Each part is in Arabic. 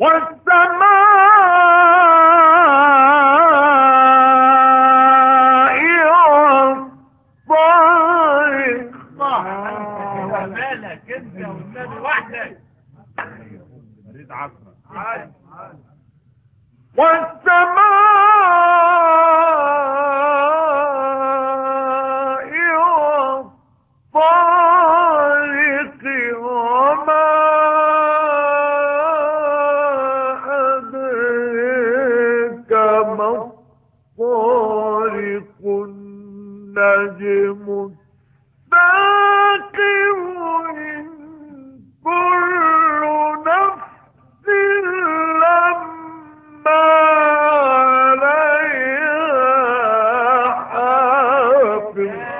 والسماء والطارق مالك انت والنبي وحدك مريض عصرة والسماء النجم الثاقب إن كل نفس لما عليها حافظ.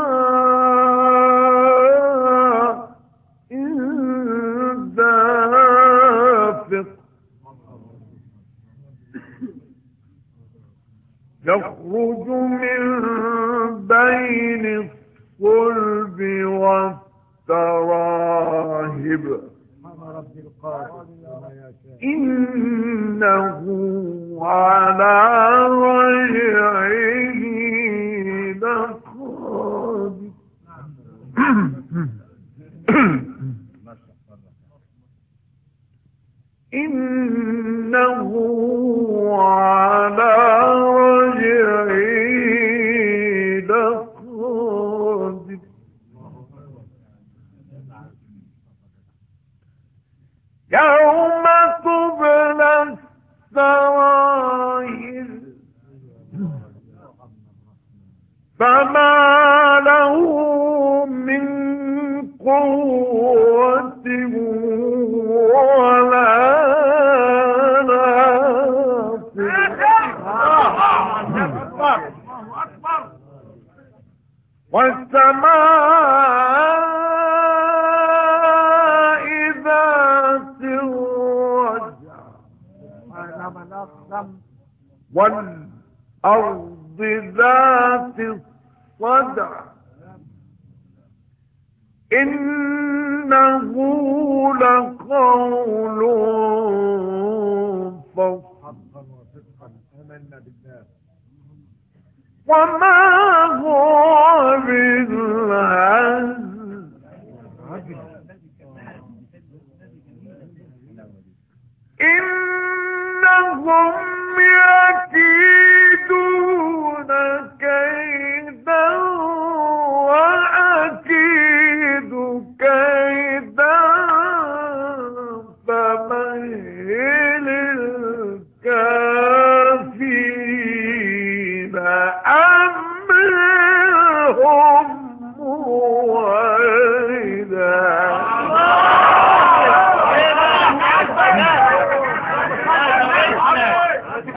يخرج من بين الصلب والتراهب. إنه على رجعه لقادر إنه فما له من قوة ولا ناصر والسماء ذات الرجع. والأرض ذات الصدع إنه لقول فصل. وما هو بالهزل